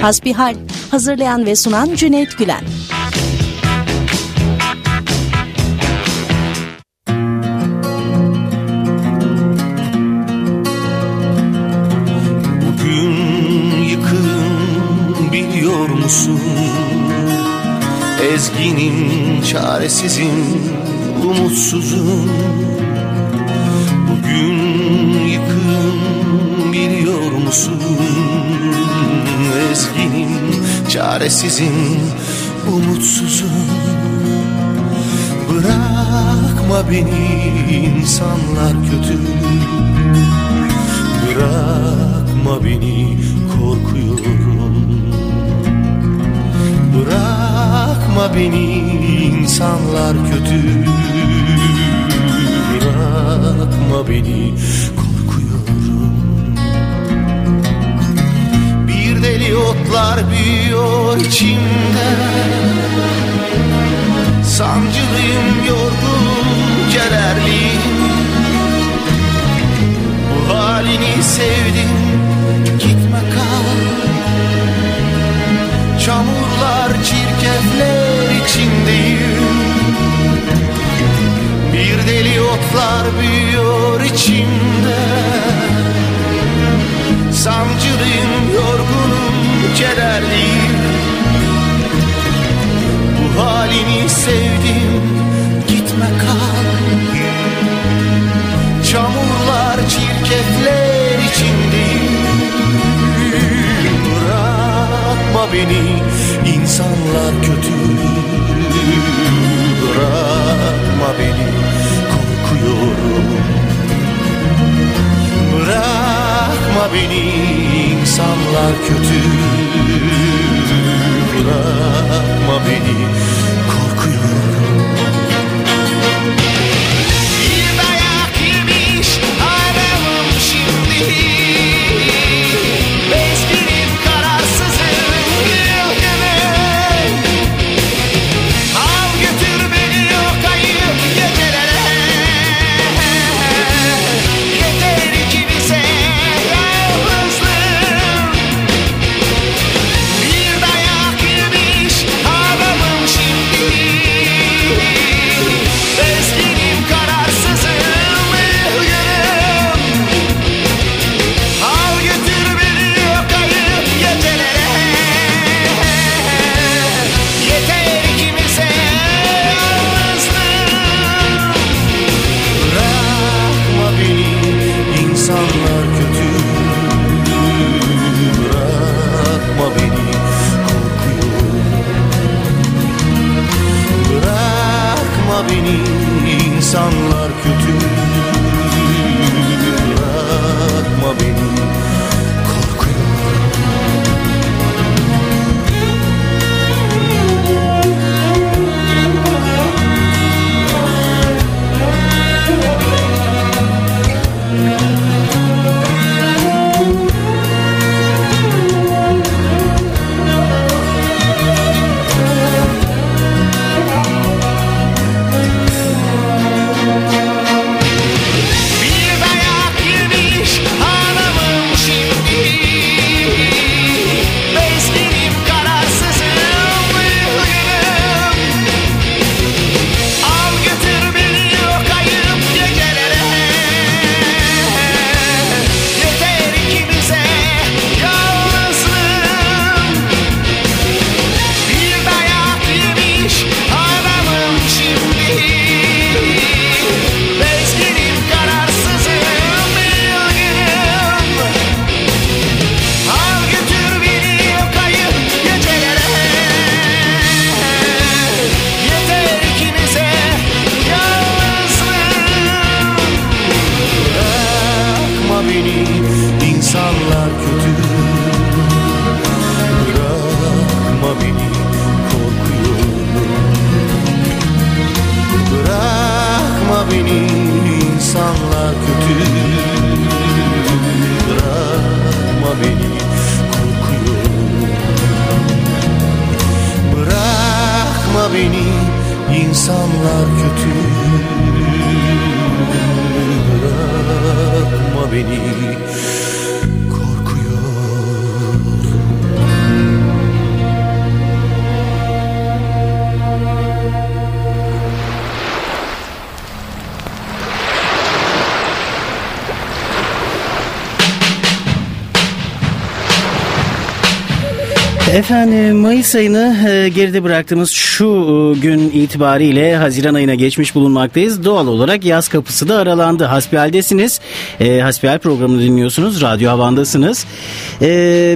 Hasbihal hazırlayan ve sunan Cüneyt Gülen. Bugün yıkım biliyor musun? Ezginim, çaresizim, umutsuzum çaresizim, umutsuzum. Bırakma beni insanlar kötü. Bırakma beni korkuyorum. Bırakma beni insanlar kötü. Bırakma beni içimde. Sancılıyım yorgun kederliyim Bu halini sevdim gitme kal. Çamurlar çirkefler içindeyim. Bir deli otlar büyüyor içimde. Sancılıyım yorgunum kederliyim halini sevdim gitme kal. Çamurlar çirkefler içindeyim Bırakma beni insanlar kötü. Bırakma beni korkuyorum. Bırakma beni insanlar kötü Bırakma beni. Korkuyorum Efendim Mayıs ayını e, geride bıraktığımız şu e, gün itibariyle Haziran ayına geçmiş bulunmaktayız. Doğal olarak yaz kapısı da aralandı. Hasbihal'desiniz. E, Hasbihal programını dinliyorsunuz. Radyo Havan'dasınız. E,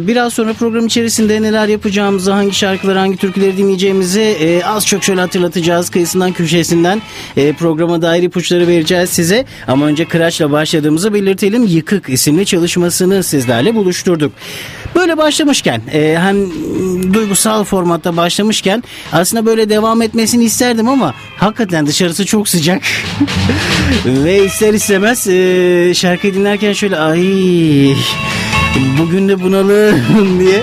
biraz sonra program içerisinde neler yapacağımızı, hangi şarkıları, hangi türküleri dinleyeceğimizi e, az çok şöyle hatırlatacağız. Kıyısından köşesinden e, programa dair ipuçları vereceğiz size. Ama önce Kıraç'la başladığımızı belirtelim. Yıkık isimli çalışmasını sizlerle buluşturduk. Böyle başlamışken e, hem duygusal formatta başlamışken aslında böyle devam etmesini isterdim ama hakikaten dışarısı çok sıcak ve ister istemez e, şarkıyı dinlerken şöyle ay bugün de bunalım diye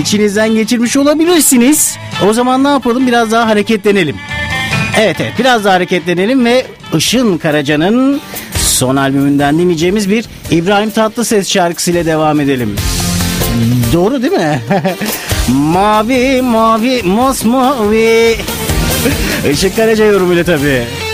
içinizden geçirmiş olabilirsiniz. O zaman ne yapalım biraz daha hareketlenelim. Evet evet biraz daha hareketlenelim ve Işın Karaca'nın son albümünden dinleyeceğimiz bir İbrahim Tatlıses şarkısıyla devam edelim. Doğru değil mi? mavi mavi mosmavi. Işık Karaca yorumuyla tabii.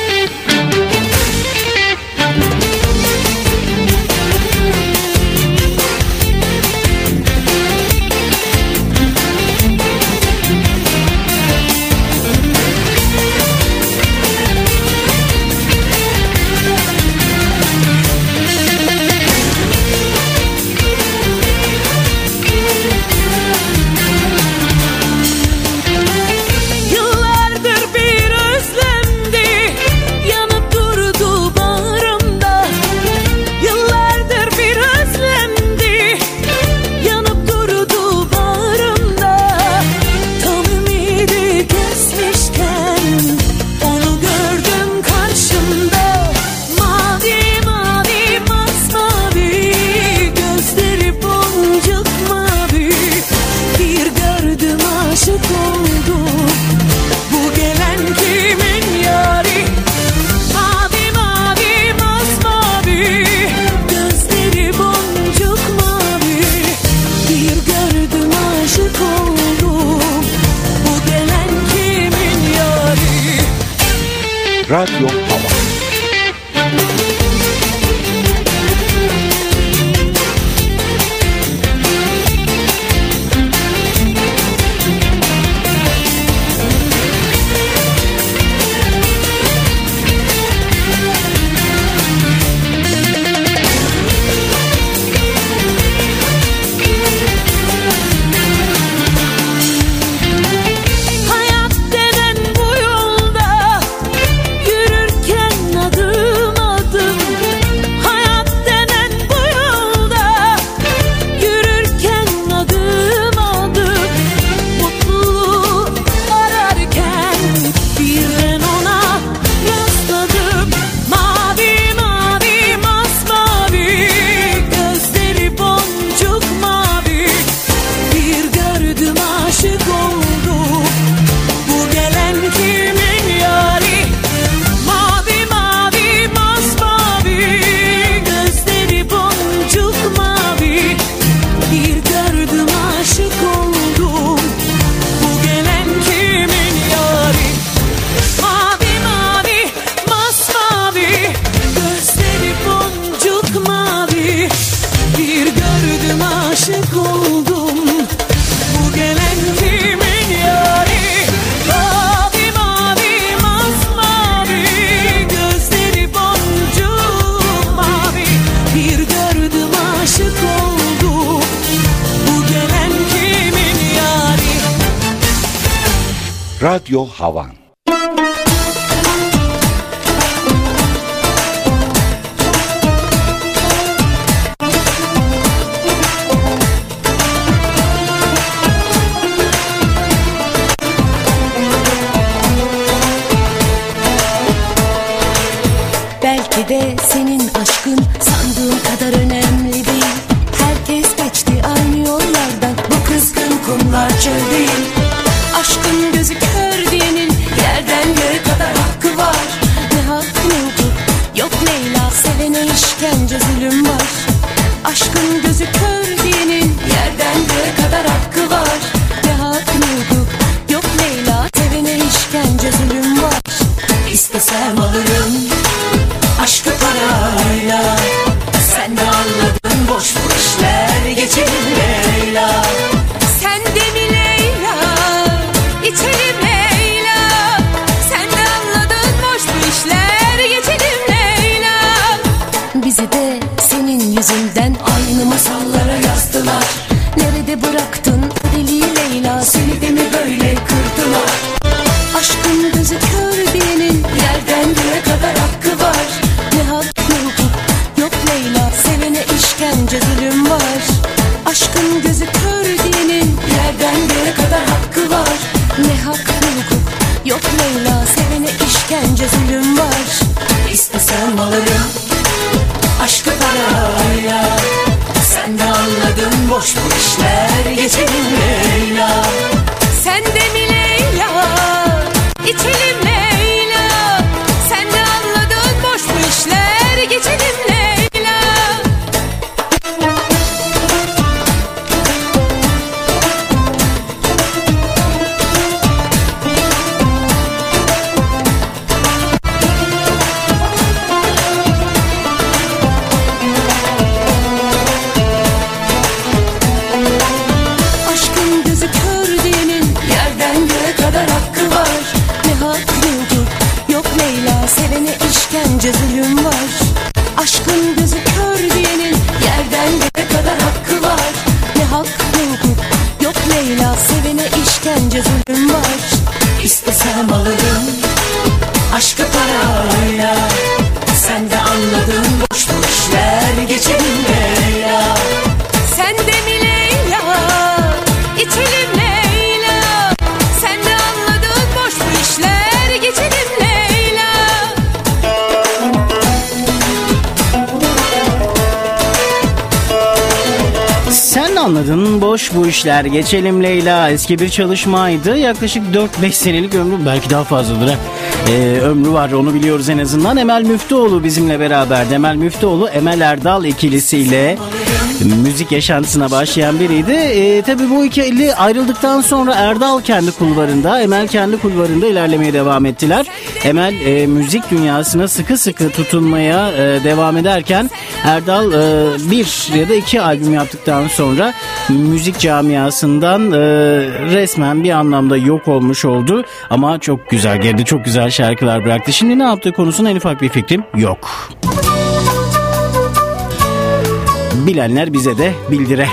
Radyo yüzünden aynı masallara yazdılar. Nerede bıraktın deli Leyla? Seni de mi böyle kırdılar? Aşkın gözü kör diyenin yerden göğe kadar hakkı var. Ne hak ne hukuk yok Leyla sevene işkence zulüm var. Aşkın gözü kör diyenin yerden göğe kadar hakkı var. Ne hak ne hukuk yok Leyla sevene işkence zulüm var. İstesem alırım aşkı parayla Sen de anladın boş bu işler geçelim Leyla. Sen de mi Leyla? İçelim Leyla Sen anladın boş bu işler. Geçelim Leyla. Eski bir çalışmaydı. Yaklaşık 4-5 senelik ömrü belki daha fazladır ha. Ee, ömrü var onu biliyoruz en azından. Emel Müftüoğlu bizimle beraber. Emel Müftüoğlu Emel Erdal ikilisiyle müzik yaşantısına başlayan biriydi. Ee, tabii bu ikili ayrıldıktan sonra Erdal kendi kulvarında Emel kendi kulvarında ilerlemeye devam ettiler. Emel e, müzik dünyasına sıkı sıkı tutunmaya e, devam ederken Erdal e, bir ya da iki albüm yaptıktan sonra müzik camiasından e, resmen bir anlamda yok olmuş oldu. Ama çok güzel geldi çok güzel şarkılar bıraktı. Şimdi ne yaptığı konusunda en ufak bir fikrim yok. Bilenler bize de bildire.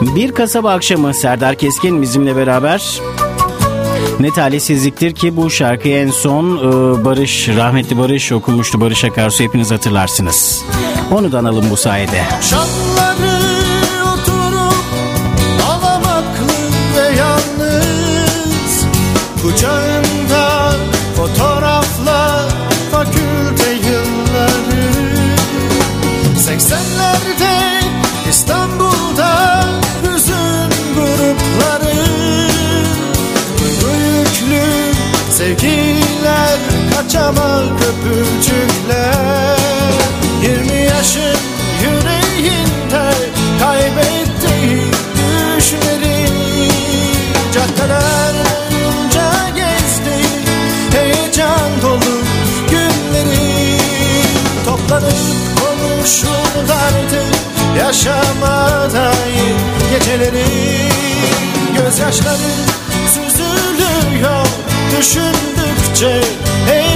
Bir kasaba akşamı Serdar Keskin bizimle beraber ne talihsizliktir ki bu şarkıyı en son e, Barış, rahmetli Barış okumuştu. Barış Akarsu hepiniz hatırlarsınız. Onu da analım bu sayede. Şanları oturup ağlamaklı ve yalnız Kucağında sevgiler kaçamak öpücükler Yirmi yaşın yüreğinde kaybettiği düşleri Caddeler boyunca gezdi heyecan dolu günleri. Toplanıp konuşurlardı yaşama dair geceleri. Gözyaşları süzülüyor düşündükçe hepsini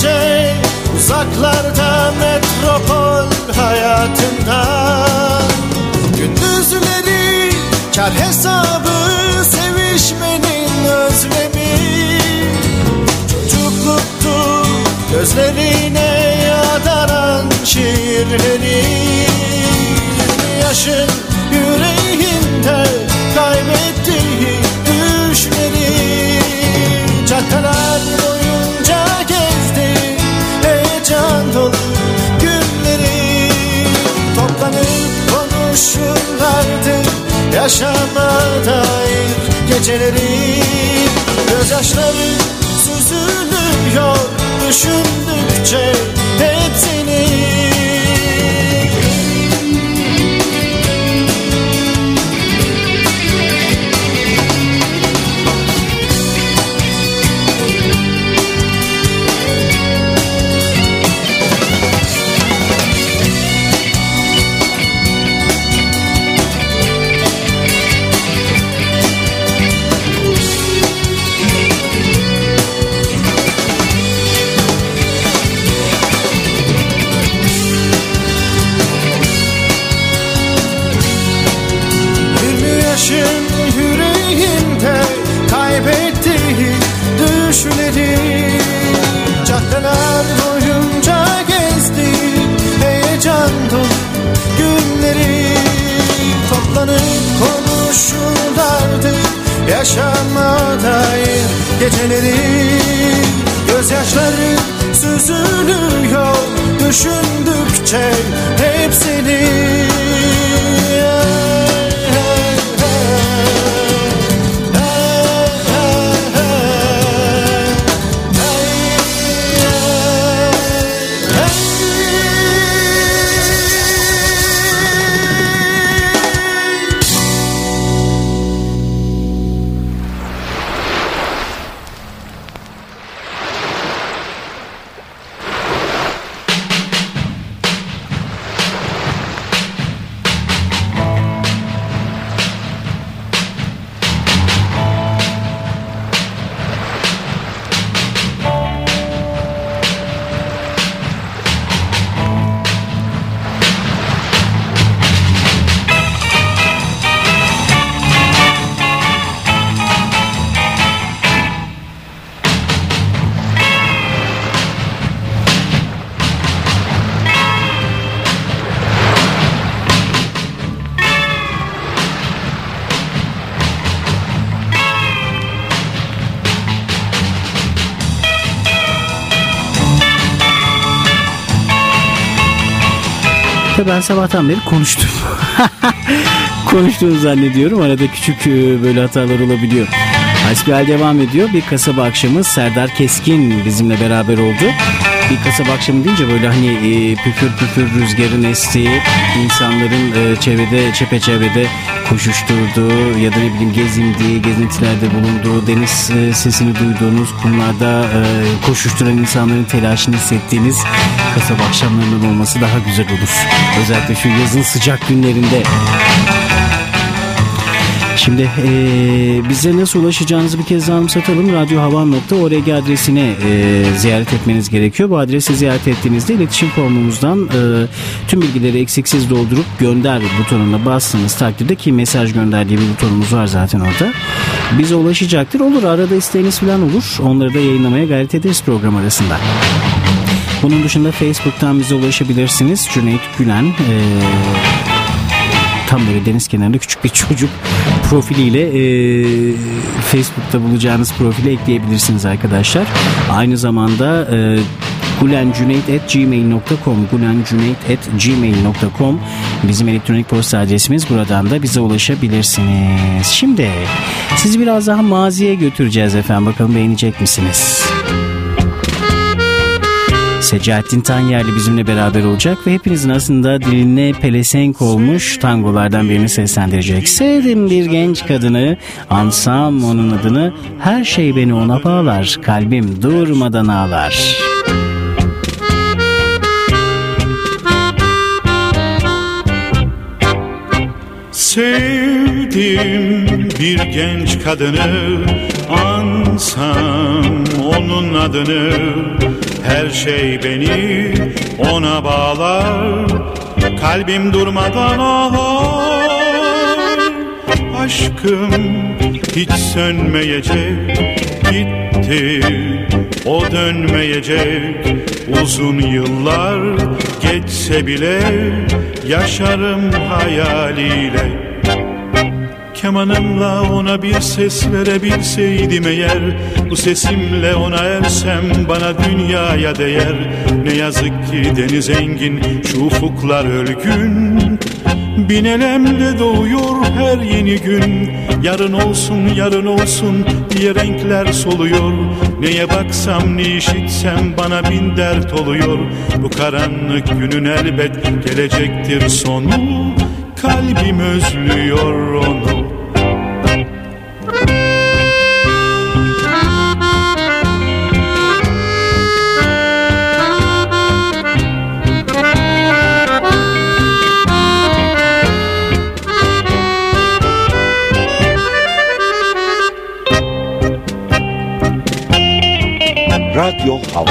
Saatlerce uzaklarda metropol hayatından Gündüzleri kar hesabı sevişmenin özlemi. Çocukluktu gözlerine yadaran şiirleri. Yaşın konuşurlardı yaşama dair geceleri. Gözyaşları süzülüyor düşündükçe hepsini Tabii ben sabahtan beri konuştum. Konuştuğunu zannediyorum. Arada küçük e, böyle hatalar olabiliyor. Hasbihal devam ediyor. Bir kasaba akşamı Serdar Keskin bizimle beraber oldu. Bir kasaba akşamı deyince böyle hani e, püfür püfür rüzgarın estiği, insanların e, çevrede, çepeçevrede koşuşturduğu ya da ne bileyim gezindiği, gezintilerde bulunduğu, deniz e, sesini duyduğunuz, kumlarda e, koşuşturan insanların telaşını hissettiğiniz kasaba akşamlarının olması daha güzel olur. Özellikle şu yazın sıcak günlerinde. Şimdi eee, bize nasıl ulaşacağınızı bir kez daha anımsatalım. Radyohavan.org adresine eee, ziyaret etmeniz gerekiyor. Bu adresi ziyaret ettiğinizde iletişim formumuzdan eee, tüm bilgileri eksiksiz doldurup gönder butonuna bastığınız takdirde ki mesaj gönder diye bir butonumuz var zaten orada. Bize ulaşacaktır. Olur arada isteğiniz falan olur. Onları da yayınlamaya gayret ederiz program arasında. Bunun dışında Facebook'tan bize ulaşabilirsiniz. Cüneyt Gülen eee tam böyle deniz kenarında küçük bir çocuk profiliyle e, Facebook'ta bulacağınız profili ekleyebilirsiniz arkadaşlar. Aynı zamanda e, gulencüneyt.gmail.com gulencüneyt.gmail.com bizim elektronik posta adresimiz. Buradan da bize ulaşabilirsiniz. Şimdi sizi biraz daha maziye götüreceğiz efendim. Bakalım beğenecek misiniz? Secahattin Tanyerli bizimle beraber olacak ve hepinizin aslında diline pelesenk olmuş tangolardan birini seslendirecek. Sevdim bir genç kadını, ansam onun adını, her şey beni ona bağlar, kalbim durmadan ağlar. Sevdim bir genç kadını Ansam onun adını Her şey beni ona bağlar. Kalbim durmadan ağlar. Aşkım hiç sönmeyecek. Gitti o dönmeyecek. Uzun yıllar geçse bile Yaşarım hayaliyle Kemanımla ona bir ses verebilseydim eğer Bu sesimle ona ersem bana dünyaya değer. Ne yazık ki deniz engin şu ufuklar ölgün Bin elemle doğuyor her yeni gün. Yarın olsun yarın olsun diye renkler soluyor. Neye baksam ne işitsem bana bin dert oluyor. Bu karanlık günün elbet gelecektir sonu. Kalbim özlüyor onu Radyo Hava.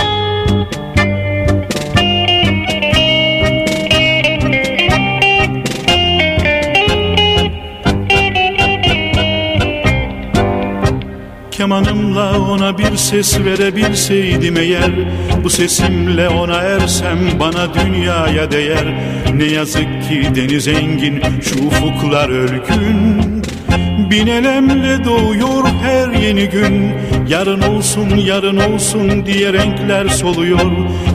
Kemanımla ona bir ses verebilseydim eğer Bu sesimle ona ersem bana dünyaya değer. Ne yazık ki deniz engin şu ufuklar ölgün Bin elemle doğuyor her yeni gün. Yarın olsun yarın olsun diye renkler soluyor.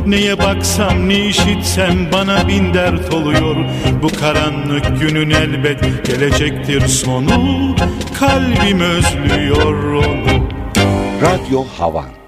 Neye baksam ne işitsem bana bin dert oluyor. Bu karanlık günün elbet gelecektir sonu. Kalbim özlüyor onu. Radyo Havan.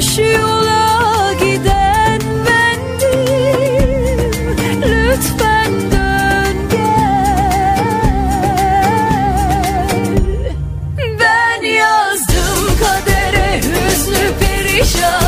boş yola giden bendim. Lütfen dön gel. Ben yazdım kadere hüznü perişan.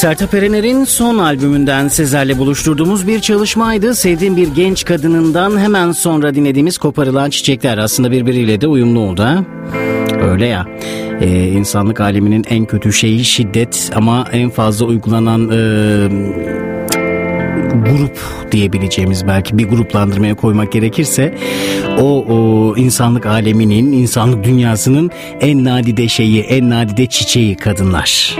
Sertab Erener'in son albümünden Sezer'le buluşturduğumuz bir çalışmaydı. Sevdiğim bir genç kadınından hemen sonra dinlediğimiz Koparılan Çiçekler aslında birbiriyle de uyumlu oldu ha? Öyle ya. Ee, insanlık aleminin en kötü şeyi şiddet ama en fazla uygulanan e, grup diyebileceğimiz belki bir gruplandırmaya koymak gerekirse o, o insanlık aleminin, insanlık dünyasının en nadide şeyi, en nadide çiçeği kadınlar.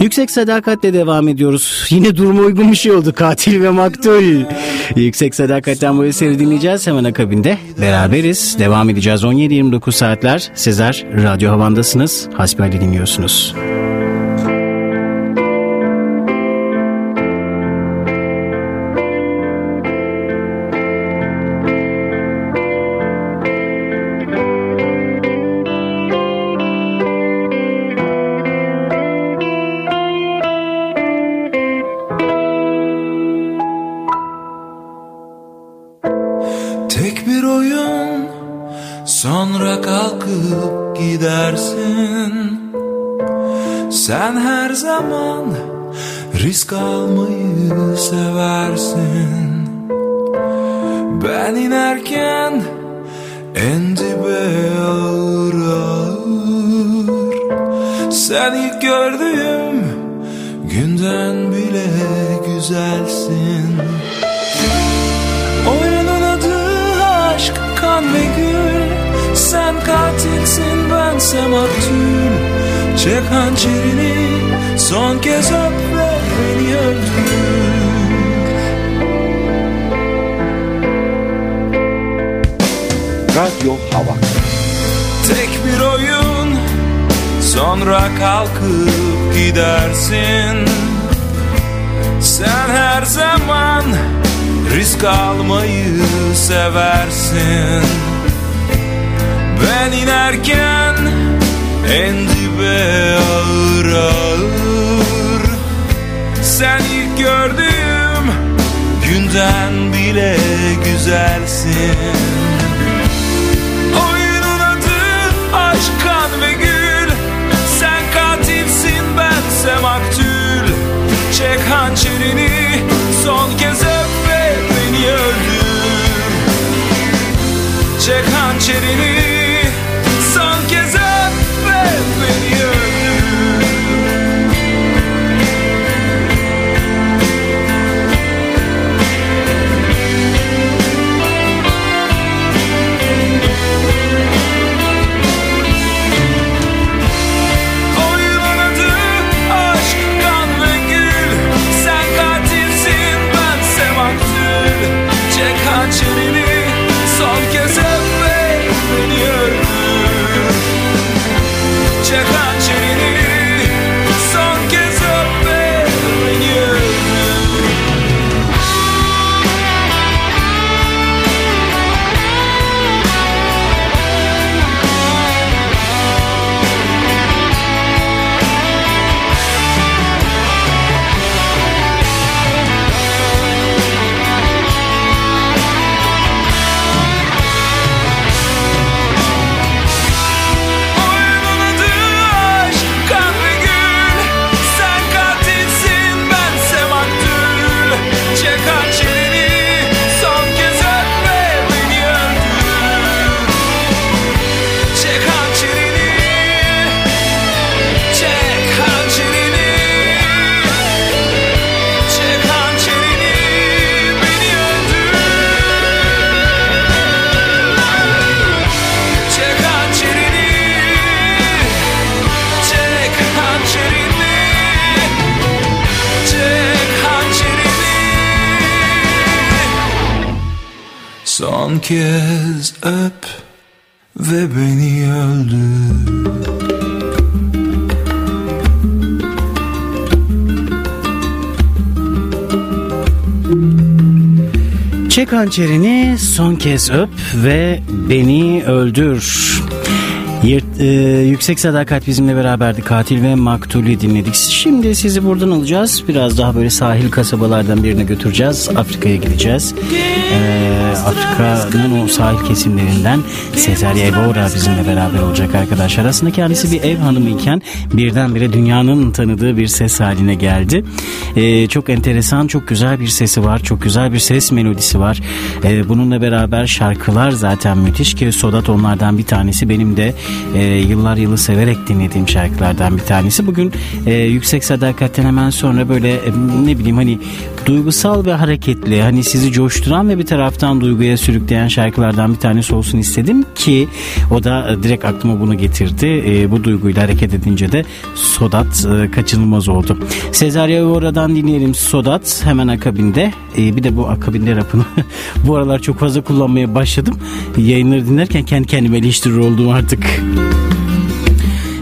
Yüksek sadakatle devam ediyoruz. Yine duruma uygun bir şey oldu. Katil ve maktul. Yüksek sadakatten bu eseri dinleyeceğiz. Hemen akabinde beraberiz. Devam edeceğiz. 17-29 saatler. Sezer Radyo Havan'dasınız. Hasbihali dinliyorsunuz. Gidersin. Sen her zaman Risk almayı seversin. Ben inerken En dibe ağır ağır. Sen ilk gördüğüm Günden bile güzelsin hançerini son kez öp ve beni öldür. Çek hançerini Çek kez öp ve beni öldür Çek hançerini son kez öp ve beni öldür. Yırt, Ee, Yüksek Sadakat bizimle beraberdi. Katil ve Maktulü dinledik. Şimdi sizi buradan alacağız. Biraz daha böyle sahil kasabalardan birine götüreceğiz. Afrika'ya gideceğiz. Ee, Afrika'nın o sahil kesimlerinden Cesaria Evora bizimle beraber olacak arkadaşlar. Aslında kendisi bir ev hanımı iken birdenbire dünyanın tanıdığı bir ses haline geldi. Ee, çok enteresan, çok güzel bir sesi var. Çok güzel bir ses melodisi var. Ee, bununla beraber şarkılar zaten müthiş ki Sodat onlardan bir tanesi. Benim de e, yıllar yılı severek dinlediğim şarkılardan bir tanesi. Bugün e, Yüksek Sadakat'ten hemen sonra böyle e, ne bileyim hani duygusal ve hareketli hani sizi coşturan ve bir taraftan duyguya sürükleyen şarkılardan bir tanesi olsun istedim ki o da e, direkt aklıma bunu getirdi. E, bu duyguyla hareket edince de Sodat e, kaçınılmaz oldu. Cesaria Evora'dan dinleyelim Sodat hemen akabinde. E, bir de bu akabinde rapını bu aralar çok fazla kullanmaya başladım. Yayınları dinlerken kendi kendime eleştirir oldum artık.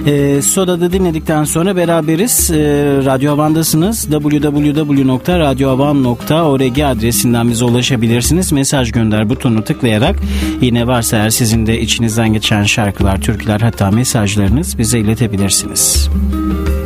E, Soda'da dinledikten sonra beraberiz. E, Radyo Havan'dasınız. www.radyohavan.org adresinden bize ulaşabilirsiniz. Mesaj gönder butonunu tıklayarak yine varsa eğer sizin de içinizden geçen şarkılar, türküler hatta mesajlarınız bize iletebilirsiniz. Quem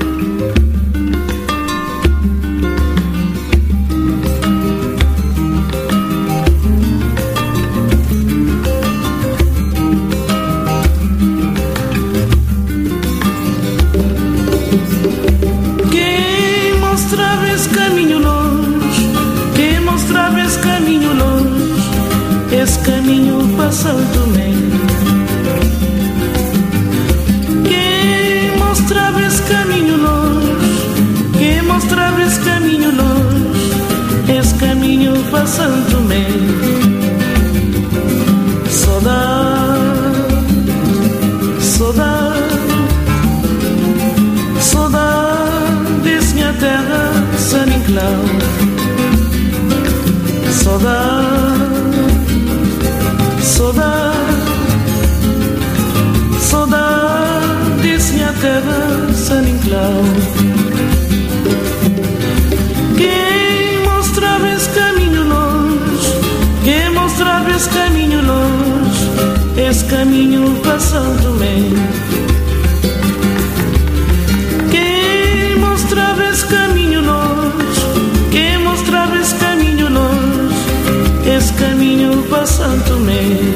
longe, esse caminho passando-me.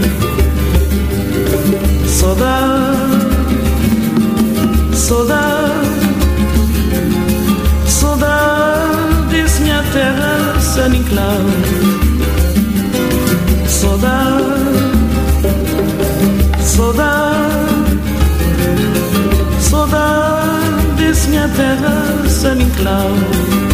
Saudade, saudade, saudade, minha terra, San Inclau. Saudade, saudade. Saudades minha terra, San Inclau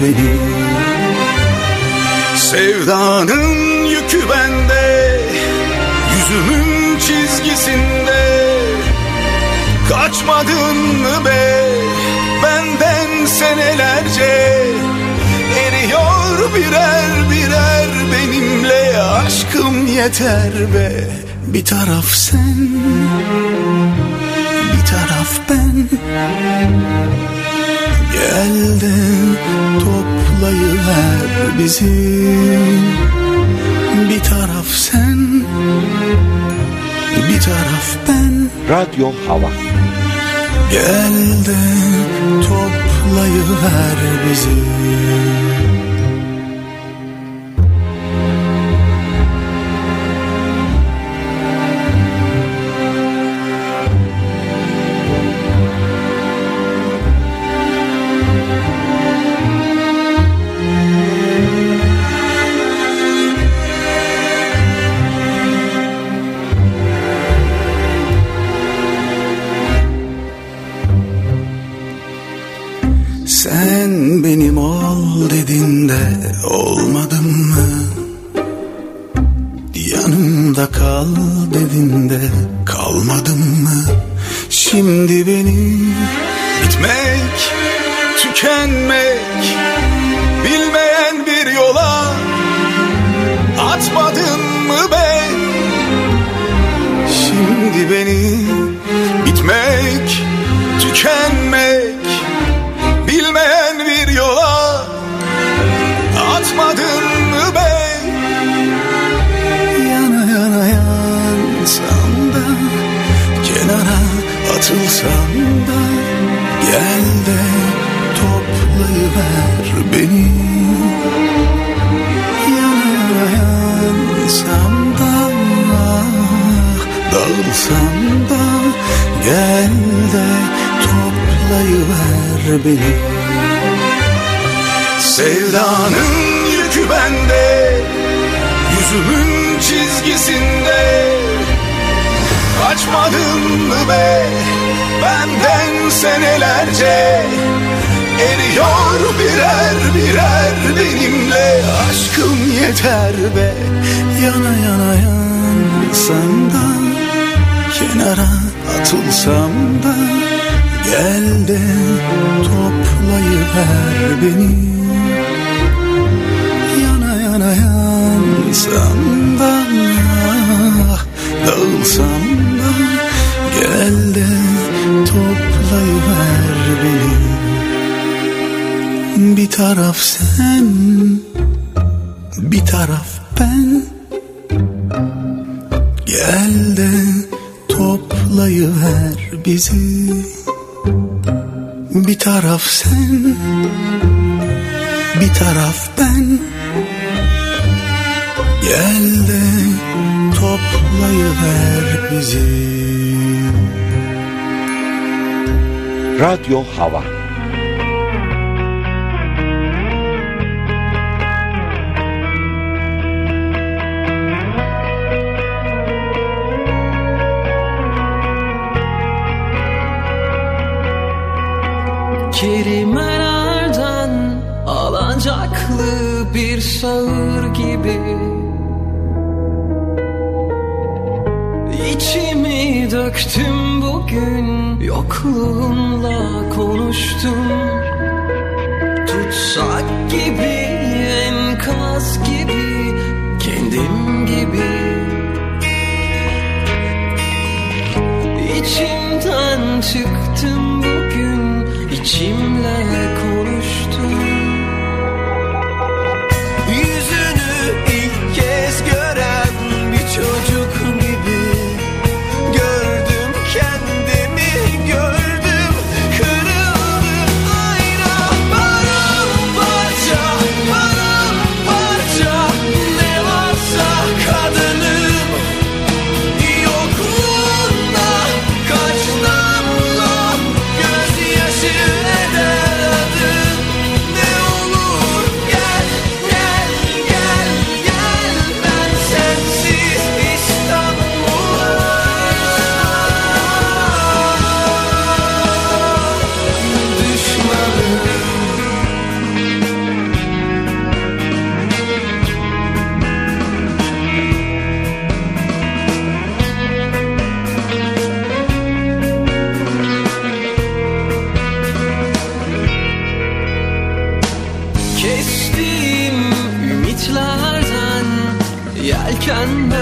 beni Sevdanın yükü bende Yüzümün çizgisinde. Kaçmadın mı be Benden senelerce? Eriyor birer birer Benimle aşkım yeter be. Bir taraf sen Bir taraf ben Gel de toplayıver bizi. Bir taraf sen Bir taraf ben. Radyo Hava. Gel de toplayıver bizi tükenmek bilmeyen bir yola atmadın mı be? Yana yana yansam da kenara atılsam beni. Sevdanın yükü bende Yüzümün çizgisinde. Kaçmadın mı be Benden senelerce? Eriyor birer birer Benimle. Aşkım yeter be Yana yana yansam da Kenara atılsam da Gel de toplayıver beni. Yana yana yansam da Dağılsam da Gel de toplayıver beni. Bir taraf sen Bir taraf ben. Gel de toplayıver bizi taraf sen Bir taraf ben. Gel de toplayıver bizi. Radyo Hava Kelimelerden alacaklı bir sağır gibi. İçimi döktüm bugün yokluğunla konuştum. Tutsak gibi enkaz gibi kendim gibi. İçimde yerden çıktım bugün içimle remember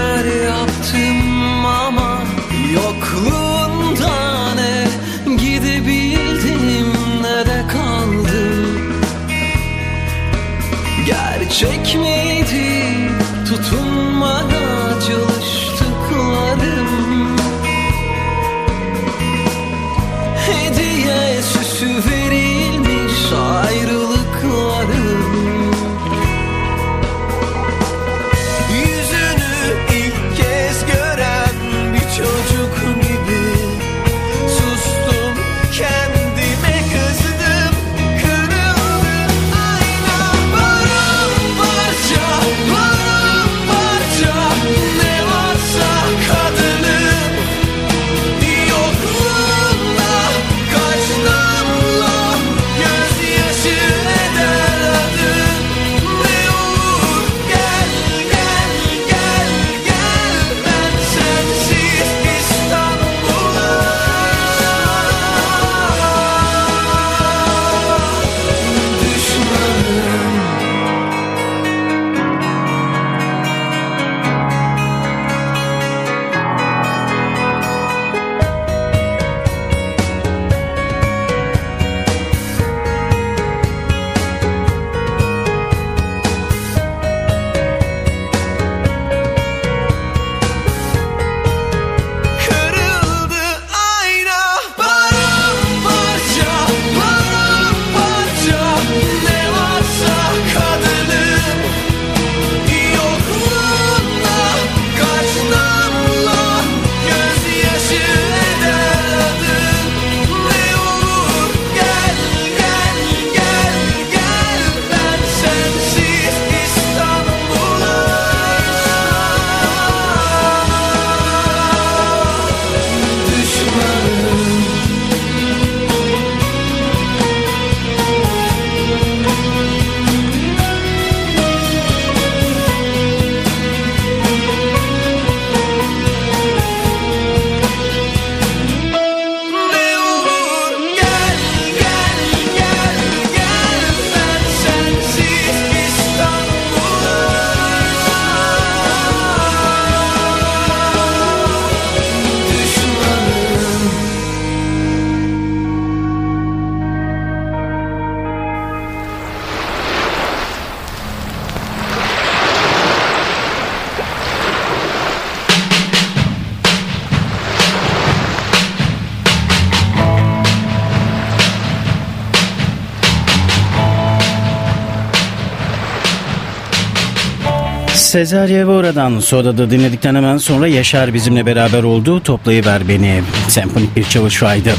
Sezer Yevora'dan Soda'da dinledikten hemen sonra Yaşar bizimle beraber oldu. Toplayıver beni. Senfonik bir çalışmaydı.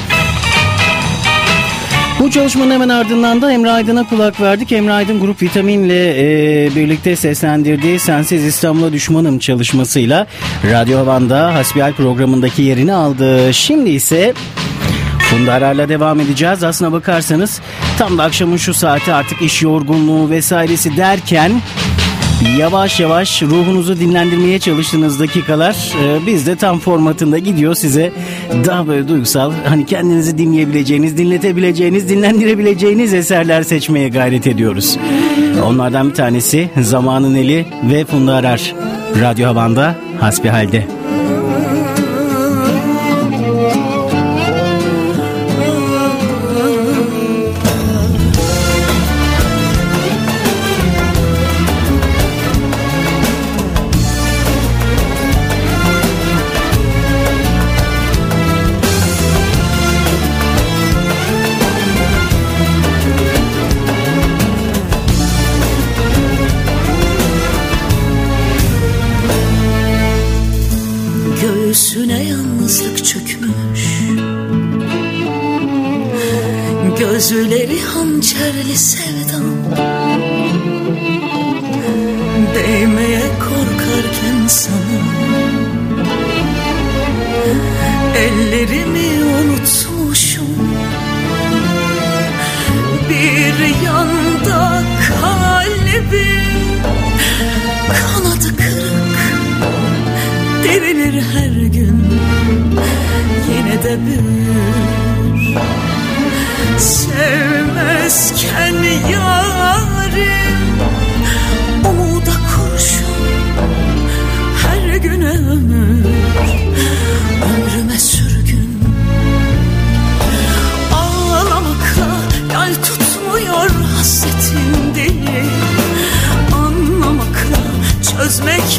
Bu çalışmanın hemen ardından da Emre Aydın'a kulak verdik. Emre Aydın Grup Vitamin'le e, birlikte seslendirdiği Sensiz İstanbul'a Düşmanım çalışmasıyla Radyo Havan'da Hasbihal programındaki yerini aldı. Şimdi ise Funda Arar'la devam edeceğiz. Aslına bakarsanız tam da akşamın şu saati artık iş yorgunluğu vesairesi derken yavaş yavaş ruhunuzu dinlendirmeye çalıştığınız dakikalar e, biz de tam formatında gidiyor size daha böyle duygusal hani kendinizi dinleyebileceğiniz, dinletebileceğiniz, dinlendirebileceğiniz eserler seçmeye gayret ediyoruz. Onlardan bir tanesi Zamanın Eli ve Funda Arar. Radyo Havan'da Hasbihal'de.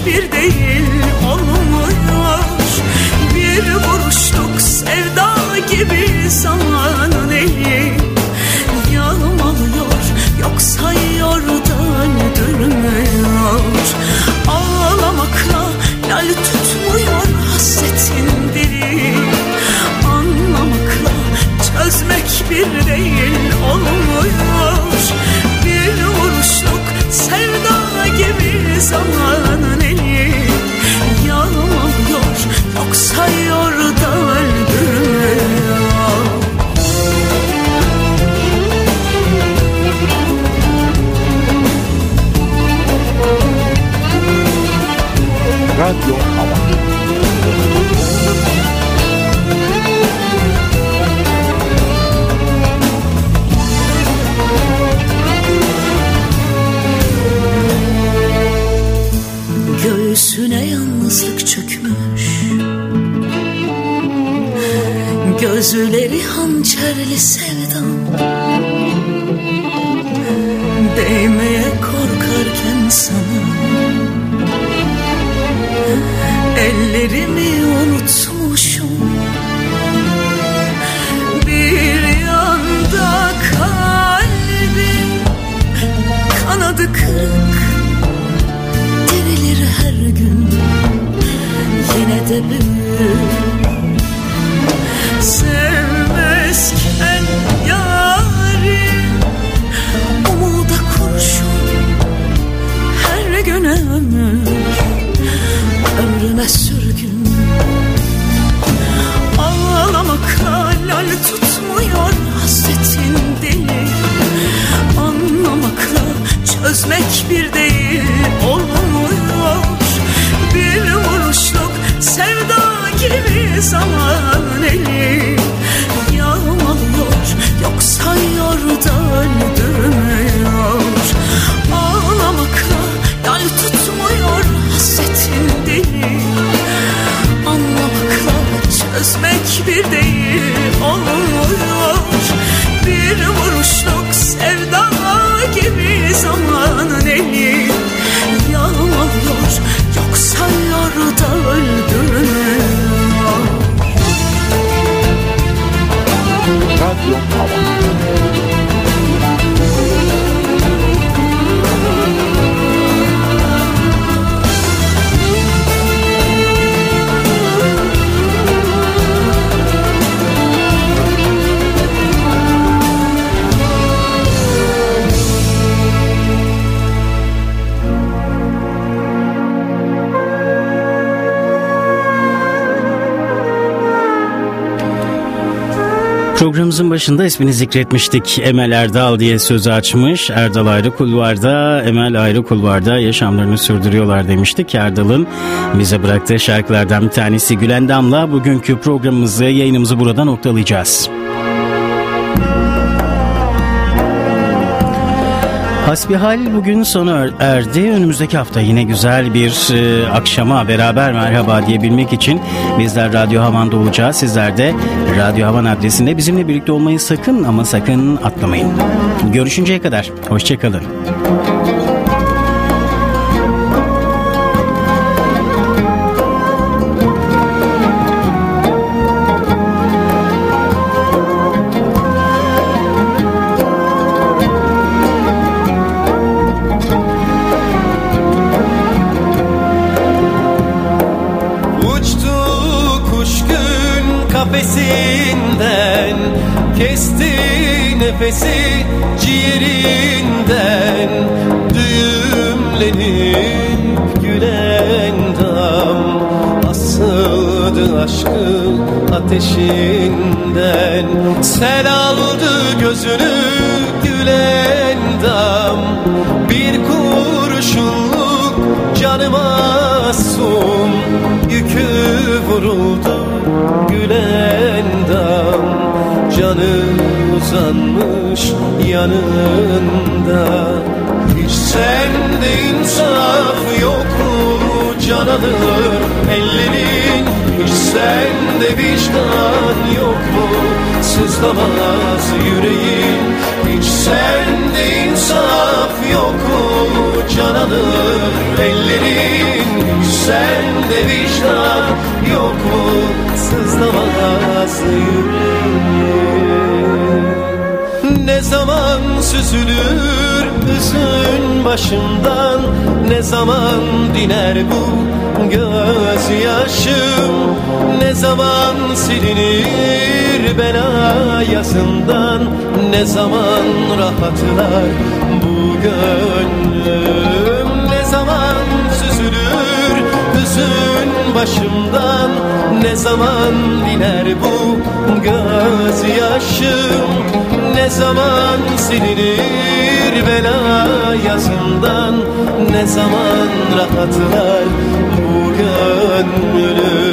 hiçbir değil. Yayınımızın başında ismini zikretmiştik. Emel Erdal diye sözü açmış. Erdal ayrı kulvarda, Emel ayrı kulvarda yaşamlarını sürdürüyorlar demiştik. Erdal'ın bize bıraktığı şarkılardan bir tanesi Gülen Damla. Bugünkü programımızı, yayınımızı burada noktalayacağız. Hasbihal bugün sona er-, erdi. Önümüzdeki hafta yine güzel bir e, akşama beraber merhaba diyebilmek için bizler Radyo Havan'da olacağız. Sizler de Radyo Havan adresinde bizimle birlikte olmayı sakın ama sakın atlamayın. Görüşünceye kadar hoşçakalın. Yanında. Hiç sende insaf yok mu can alır ellerin? Hiç sende vicdan yok mu sızlamaz yüreğin? Hiç sende insaf yok mu can alır ellerin? Hiç sende vicdan yok mu sızlamaz yüreğin zaman süzülür hüzün başımdan Ne zaman diner bu gözyaşım? Ne zaman silinir bela yazından? Ne zaman rahatlar bu gönlüm? Ne zaman süzülür hüzün başımdan Ne zaman diner bu gözyaşım Ne zaman silinir bela yazından Ne zaman rahatlar bu gönlüm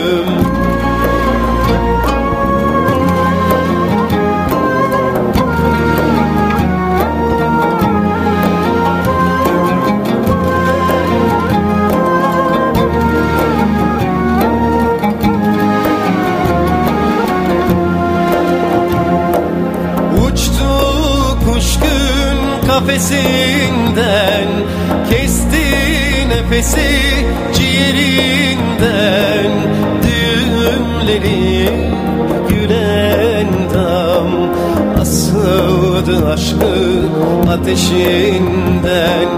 kafesinden Kesti nefesi ciğerinden Düğümleri gülen dam Asıldı aşkı ateşinden.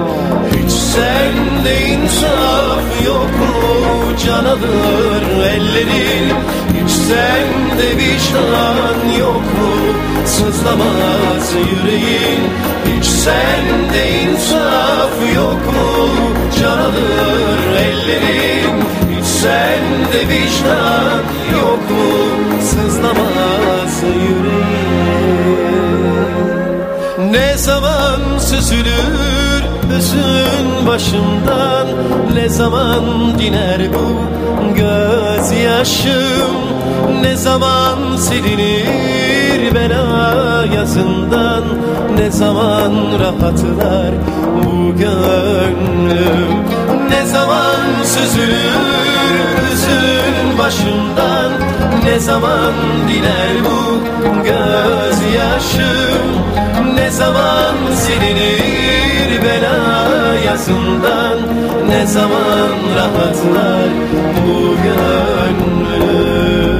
Hiç sende insaf yok mu can alır ellerin sende vicdan yok mu? Sızlamaz yüreğin. Hiç sende insaf yok mu? Can alır ellerin. Hiç sende vicdan yok mu? Sızlamaz yüreğin. Ne zaman süzülür hüzün başımdan. Ne zaman diner bu gözyaşım? Ne zaman silinir bela yazından? Ne zaman rahatlar bu gönlüm? Ne zaman süzülür hüzün başımdan Ne zaman diner bu gözyaşım? Ne zaman silinir bela yazından Ne zaman rahatlar bu gönlüm